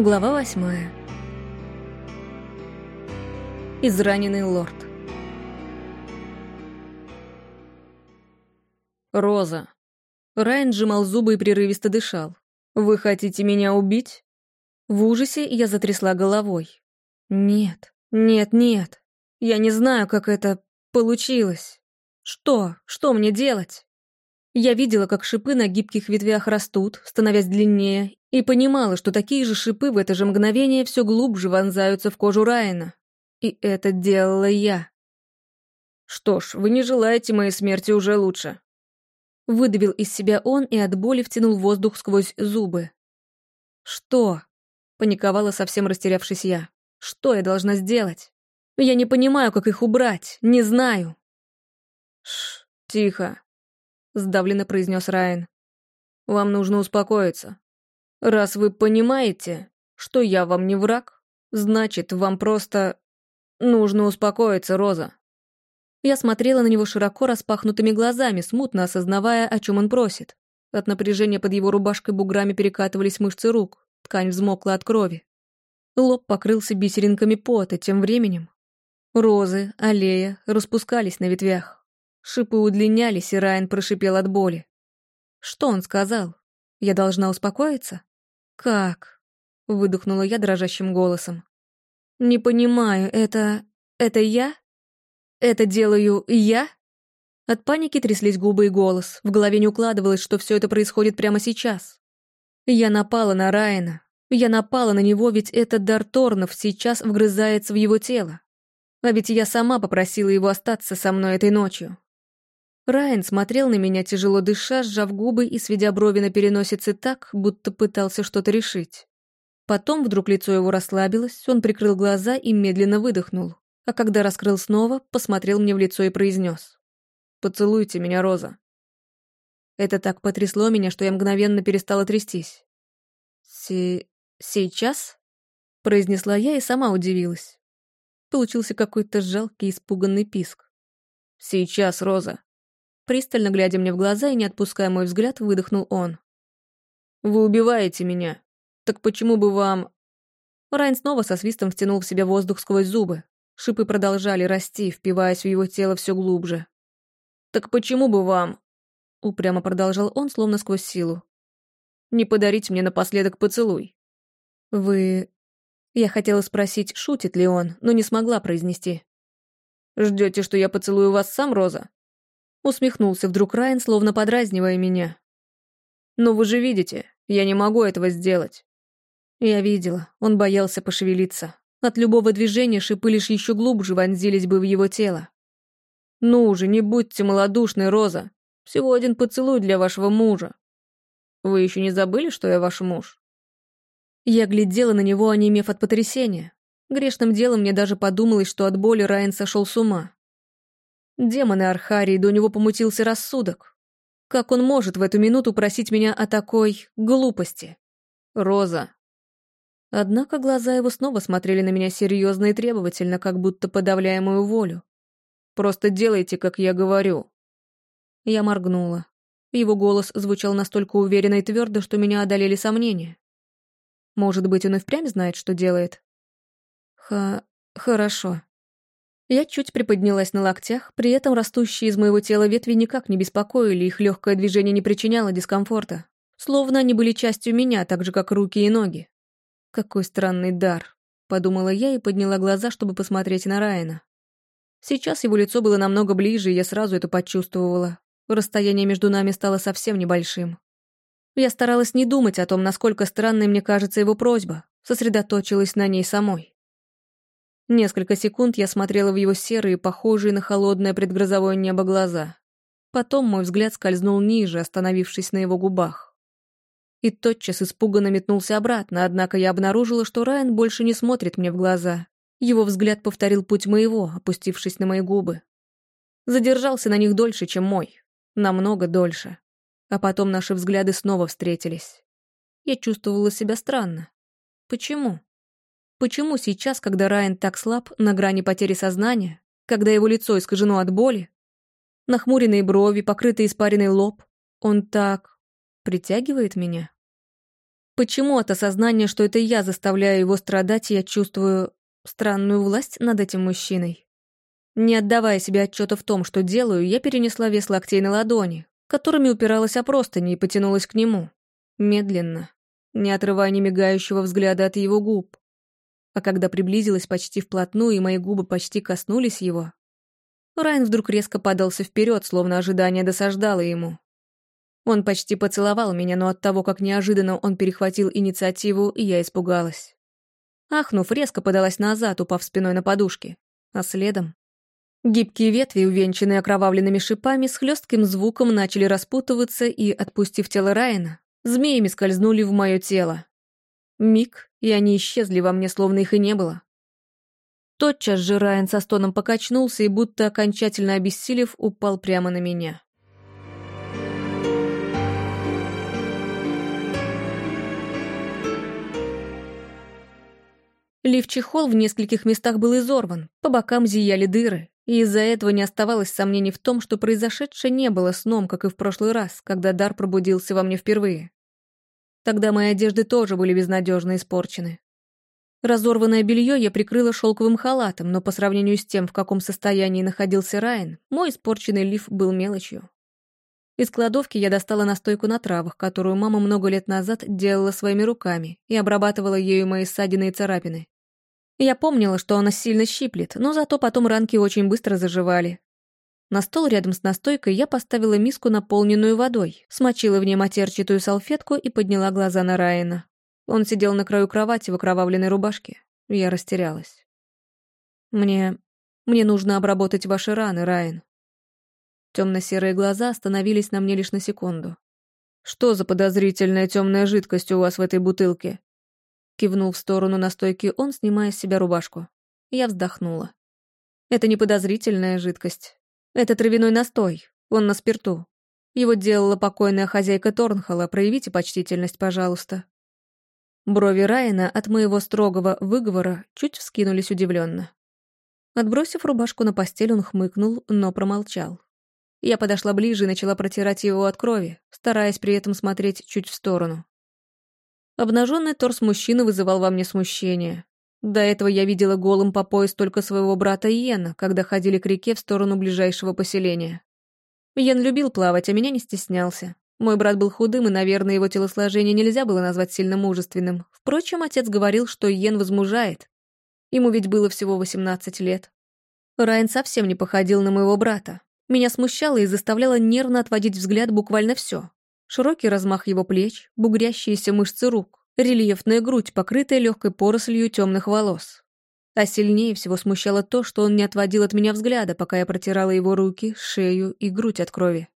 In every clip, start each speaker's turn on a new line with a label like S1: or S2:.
S1: Глава восьмая. Израненный лорд.
S2: Роза. Райан сжимал зубы и прерывисто дышал. «Вы хотите меня убить?»
S1: В ужасе я затрясла головой. «Нет, нет, нет. Я не знаю, как это получилось. Что? Что мне делать?» Я видела, как шипы на гибких ветвях растут, становясь длиннее, и понимала, что такие же шипы в это же мгновение все глубже вонзаются в кожу Райана. И это делала я.
S2: «Что ж, вы не желаете моей смерти уже лучше».
S1: Выдавил из себя он и от боли втянул воздух сквозь зубы. «Что?» — паниковала, совсем растерявшись я. «Что я должна сделать? Я не понимаю, как их убрать, не знаю».
S2: «Шш, тихо», — сдавленно произнес Райан. «Вам нужно успокоиться. Раз вы понимаете, что я вам не враг, значит, вам просто нужно успокоиться, Роза.
S1: Я смотрела на него широко распахнутыми глазами, смутно осознавая, о чем он просит. От напряжения под его рубашкой буграми перекатывались мышцы рук, ткань взмокла от крови. Лоб покрылся бисеринками пота, тем временем. Розы, аллея распускались на ветвях. Шипы удлинялись, и Райан прошипел от боли. Что он сказал? Я должна успокоиться? «Как?» — выдохнула я дрожащим голосом. «Не понимаю, это... это я? Это делаю я?» От паники тряслись губы и голос. В голове не укладывалось, что все это происходит прямо сейчас. Я напала на Райана. Я напала на него, ведь этот дар Торнов сейчас вгрызается в его тело. А ведь я сама попросила его остаться со мной этой ночью. Райан смотрел на меня, тяжело дыша, сжав губы и сведя брови на переносице так, будто пытался что-то решить. Потом вдруг лицо его расслабилось, он прикрыл глаза и медленно выдохнул. А когда раскрыл снова, посмотрел мне в лицо и произнес. «Поцелуйте меня, Роза». Это так потрясло меня, что я мгновенно перестала трястись. «Си... сейчас?» — произнесла я и сама удивилась. Получился какой-то жалкий, испуганный писк.
S2: «Сейчас, Роза»,
S1: Пристально глядя мне в глаза и не отпуская мой взгляд, выдохнул он.
S2: «Вы убиваете меня. Так почему бы вам...»
S1: Райн снова со свистом втянул в себя воздух сквозь зубы. Шипы продолжали расти, впиваясь в его тело все глубже.
S2: «Так почему бы вам...»
S1: Упрямо продолжал он, словно сквозь силу.
S2: «Не подарить мне напоследок поцелуй?»
S1: «Вы...» Я хотела спросить, шутит ли он, но не смогла произнести.
S2: «Ждете, что я поцелую вас сам, Роза?»
S1: Усмехнулся вдруг Райан, словно подразнивая меня.
S2: «Но вы же видите, я не могу этого сделать».
S1: Я видела, он боялся пошевелиться. От любого движения шипы лишь еще глубже вонзились бы в его тело.
S2: «Ну же, не будьте малодушной, Роза. Всего один поцелуй для вашего мужа. Вы еще не забыли, что я ваш муж?»
S1: Я глядела на него, онемев от потрясения. Грешным делом мне даже подумалось, что от боли Райан сошел с ума. Демоны Архарии, до него помутился рассудок. Как он может в эту минуту просить меня о такой глупости?
S2: Роза.
S1: Однако глаза его снова смотрели на меня серьезно и требовательно, как будто подавляя мою волю.
S2: Просто делайте, как я говорю.
S1: Я моргнула. Его голос звучал настолько уверенно и твердо, что меня одолели сомнения. Может быть, он и впрямь знает, что делает? Ха... хорошо. Я чуть приподнялась на локтях, при этом растущие из моего тела ветви никак не беспокоили, их легкое движение не причиняло дискомфорта. Словно они были частью меня, так же, как руки и ноги. «Какой странный дар», — подумала я и подняла глаза, чтобы посмотреть на Райана. Сейчас его лицо было намного ближе, и я сразу это почувствовала. Расстояние между нами стало совсем небольшим. Я старалась не думать о том, насколько странной мне кажется его просьба, сосредоточилась на ней самой. Несколько секунд я смотрела в его серые, похожие на холодное предгрозовое небо глаза. Потом мой взгляд скользнул ниже, остановившись на его губах. И тотчас испуганно метнулся обратно, однако я обнаружила, что Райан больше не смотрит мне в глаза. Его взгляд повторил путь моего, опустившись на мои губы. Задержался на них дольше, чем мой. Намного дольше. А потом наши взгляды снова встретились. Я чувствовала себя странно. Почему? Почему сейчас, когда Райан так слаб, на грани потери сознания, когда его лицо искажено от боли, нахмуренные брови, покрытый испаренный лоб, он так притягивает меня? Почему от осознания, что это я заставляю его страдать, я чувствую странную власть над этим мужчиной? Не отдавая себе отчета в том, что делаю, я перенесла вес локтей на ладони, которыми упиралась о простыни и потянулась к нему. Медленно, не отрывая ни мигающего взгляда от его губ. А когда приблизилась почти вплотную, и мои губы почти коснулись его, Райан вдруг резко подался вперед, словно ожидание досаждало ему. Он почти поцеловал меня, но от того, как неожиданно он перехватил инициативу, я испугалась. Ахнув, резко подалась назад, упав спиной на подушке. А следом... Гибкие ветви, увенчанные окровавленными шипами, с хлестким звуком начали распутываться и, отпустив тело Райана, змеями скользнули в мое тело. Миг, и они исчезли во мне, словно их и не было. Тотчас же Райан со стоном покачнулся и, будто окончательно обессилев, упал прямо на меня. Лифт-чехол в нескольких местах был изорван, по бокам зияли дыры, и из-за этого не оставалось сомнений в том, что произошедшее не было сном, как и в прошлый раз, когда дар пробудился во мне впервые. Тогда мои одежды тоже были безнадежно испорчены. Разорванное белье я прикрыла шелковым халатом, но по сравнению с тем, в каком состоянии находился Райан, мой испорченный лиф был мелочью. Из кладовки я достала настойку на травах, которую мама много лет назад делала своими руками и обрабатывала ею мои ссадины и царапины. Я помнила, что она сильно щиплет, но зато потом ранки очень быстро заживали. На стол рядом с настойкой я поставила миску, наполненную водой, смочила в ней матерчатую салфетку и подняла глаза на Райана. Он сидел на краю кровати в окровавленной рубашке. Я растерялась. «Мне... мне нужно обработать ваши раны, Райан». Темно-серые глаза остановились на мне лишь на секунду. «Что за подозрительная темная жидкость у вас в этой бутылке?» Кивнул в сторону настойки он, снимая с себя рубашку. Я вздохнула. «Это не подозрительная жидкость. Это травяной настой. Он на спирту. Его делала покойная хозяйка Торнхолла. Проявите почтительность, пожалуйста». Брови Райана от моего строгого выговора чуть вскинулись удивленно. Отбросив рубашку на постель, он хмыкнул, но промолчал. Я подошла ближе и начала протирать его от крови, стараясь при этом смотреть чуть в сторону. Обнаженный торс мужчины вызывал во мне смущение. До этого я видела голым по пояс только своего брата Иена, когда ходили к реке в сторону ближайшего поселения. Йен любил плавать, а меня не стеснялся. Мой брат был худым, и, наверное, его телосложение нельзя было назвать сильно мужественным. Впрочем, отец говорил, что Йен возмужает. Ему ведь было всего 18 лет. Райан совсем не походил на моего брата. Меня смущало и заставляло нервно отводить взгляд буквально все. Широкий размах его плеч, бугрящиеся мышцы рук, рельефная грудь, покрытая легкой порослью темных волос. А сильнее всего смущало то, что он не отводил от меня взгляда, пока я протирала его руки, шею и грудь от крови.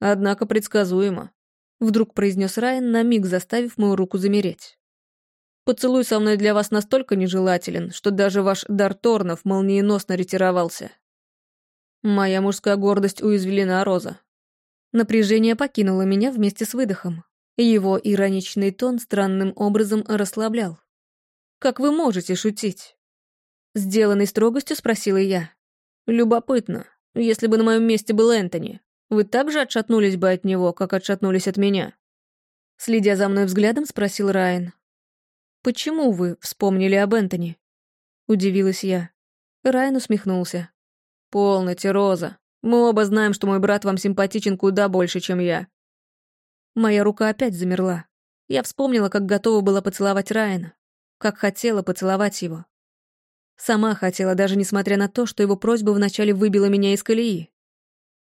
S1: Однако предсказуемо. Вдруг произнес Райан, на миг заставив мою руку замереть. Поцелуй со мной для вас настолько нежелателен, что даже ваш дар Торнов молниеносно ретировался. Моя мужская гордость уязвлена, Роза. Напряжение покинуло меня вместе с выдохом. Его ироничный тон странным образом расслаблял. «Как вы можете шутить?» Сделанной строгостью спросила я. «Любопытно, если бы на моем месте был Энтони, вы также отшатнулись бы от него, как отшатнулись от меня?» Следя за мной взглядом, спросил Райан. «Почему вы вспомнили об Энтони?» Удивилась я. Райан усмехнулся. «Полноте, Роза. Мы оба знаем, что мой брат вам симпатичен куда больше, чем я». Моя рука опять замерла. Я вспомнила, как готова была поцеловать Райана, как хотела поцеловать его. Сама хотела, даже несмотря на то, что его просьба вначале выбила меня из колеи.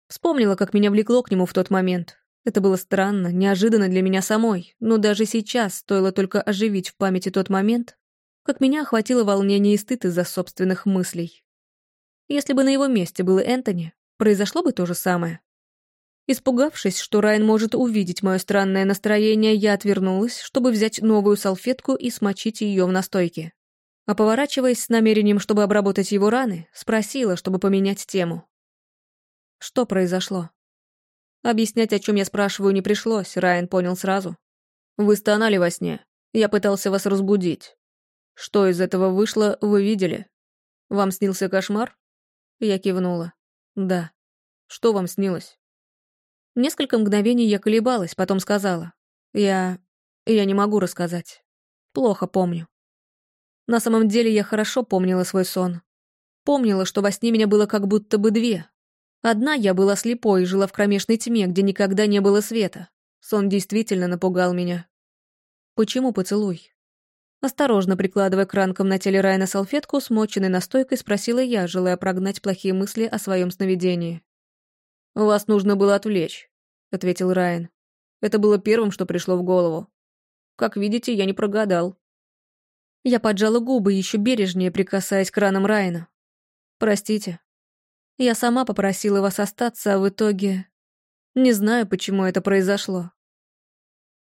S1: Вспомнила, как меня влекло к нему в тот момент. Это было странно, неожиданно для меня самой, но даже сейчас стоило только оживить в памяти тот момент, как меня охватило волнение и стыд из-за собственных мыслей. Если бы на его месте был Энтони, произошло бы то же самое. Испугавшись, что Райан может увидеть мое странное настроение, я отвернулась, чтобы взять новую салфетку и смочить ее в настойке. А поворачиваясь с намерением, чтобы обработать его раны, спросила, чтобы поменять тему. Что произошло? Объяснять, о чем я спрашиваю, не пришлось, Райан понял сразу. Вы стонали во сне. Я пытался вас разбудить. Что из этого вышло, вы видели? Вам снился кошмар? Я кивнула. Да. Что вам снилось? Несколько мгновений я колебалась, потом сказала. Я... Я не могу рассказать. Плохо помню. На самом деле я хорошо помнила свой сон. Помнила, что во сне меня было как будто бы две. Одна я была слепой и жила в кромешной тьме, где никогда не было света. Сон действительно напугал меня. Почему поцелуй? Осторожно прикладывая к ранкам на теле Райана салфетку, смоченной настойкой, спросила я, желая прогнать плохие мысли о своем сновидении. «Вас нужно было отвлечь», — ответил Райан. «Это было первым, что пришло в голову. Как видите, я не прогадал». Я поджала губы, еще бережнее прикасаясь к ранам Райана. «Простите. Я сама попросила вас остаться, а в итоге... Не знаю, почему это произошло».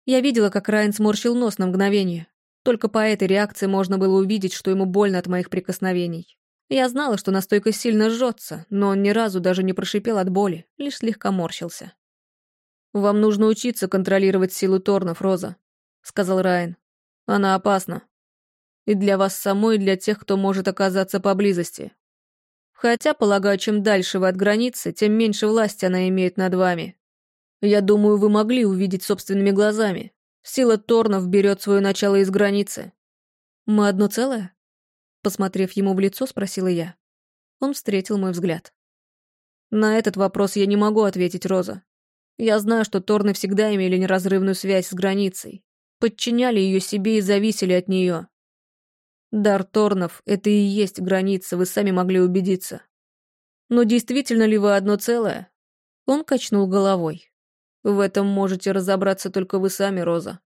S1: Я видела, как Райан сморщил нос на мгновение. Только по этой реакции можно было увидеть, что ему больно от моих прикосновений. Я знала, что настойка сильно жжется, но он ни разу даже не прошипел от боли, лишь слегка морщился. «Вам нужно учиться контролировать силу Торнов, Роза», — сказал Райан. «Она опасна. И для вас самой, и для тех, кто может оказаться поблизости. Хотя, полагаю, чем дальше вы от границы, тем меньше власти она имеет над вами. Я думаю, вы могли увидеть собственными глазами. Сила Торнов берет свое начало из границы. Мы одно целое? Посмотрев ему в лицо, спросила я. Он встретил мой взгляд. На этот вопрос я не могу ответить, Роза. Я знаю, что Торны всегда имели неразрывную связь с границей, подчиняли ее себе и зависели от нее. Дар Торнов — это и есть граница, вы сами могли убедиться. Но действительно ли вы одно целое? Он качнул головой. В этом можете разобраться только вы сами, Роза.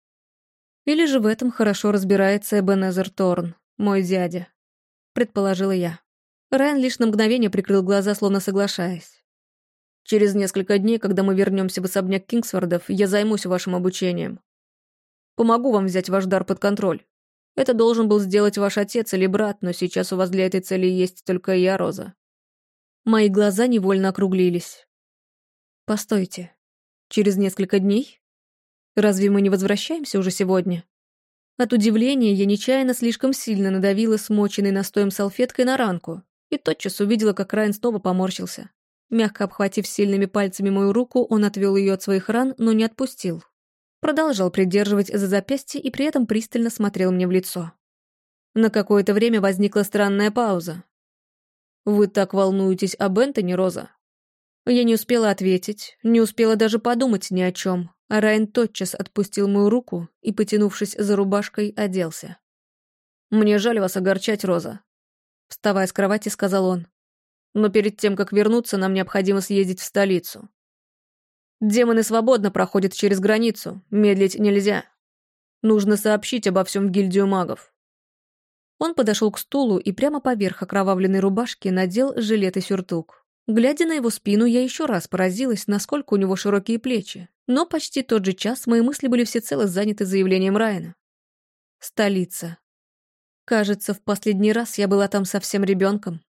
S1: Или же в этом хорошо разбирается Эбенезер Торн, мой дядя предположила я. Райан лишь на мгновение прикрыл глаза, словно соглашаясь. «Через несколько дней, когда мы вернемся в особняк Кингсвордов, я займусь вашим обучением. Помогу вам взять ваш дар под контроль. Это должен был сделать ваш отец или брат, но сейчас у вас для этой цели есть только я, Роза». Мои глаза невольно округлились. «Постойте. Через несколько дней? Разве мы не возвращаемся уже сегодня?» От удивления я нечаянно слишком сильно надавила смоченной настоем салфеткой на ранку и тотчас увидела, как Райан снова поморщился. Мягко обхватив сильными пальцами мою руку, он отвел ее от своих ран, но не отпустил. Продолжал придерживать за запястье и при этом пристально смотрел мне в лицо. На какое-то время возникла странная пауза. «Вы так волнуетесь об Энтони, Роза?» Я не успела ответить, не успела даже подумать ни о чем, а Райан тотчас отпустил мою руку и, потянувшись за рубашкой, оделся. «Мне жаль вас огорчать, Роза», — вставая с кровати, сказал он. «Но перед тем, как вернуться, нам необходимо съездить в столицу. Демоны свободно проходят через границу, медлить нельзя. Нужно сообщить обо всем в гильдию магов». Он подошел к стулу и прямо поверх окровавленной рубашки надел жилет и сюртук. Глядя на его спину, я еще раз поразилась, насколько у него широкие плечи. Но почти тот же час мои мысли были всецело заняты заявлением Райана. Столица. Кажется, в последний раз я была там совсем ребенком.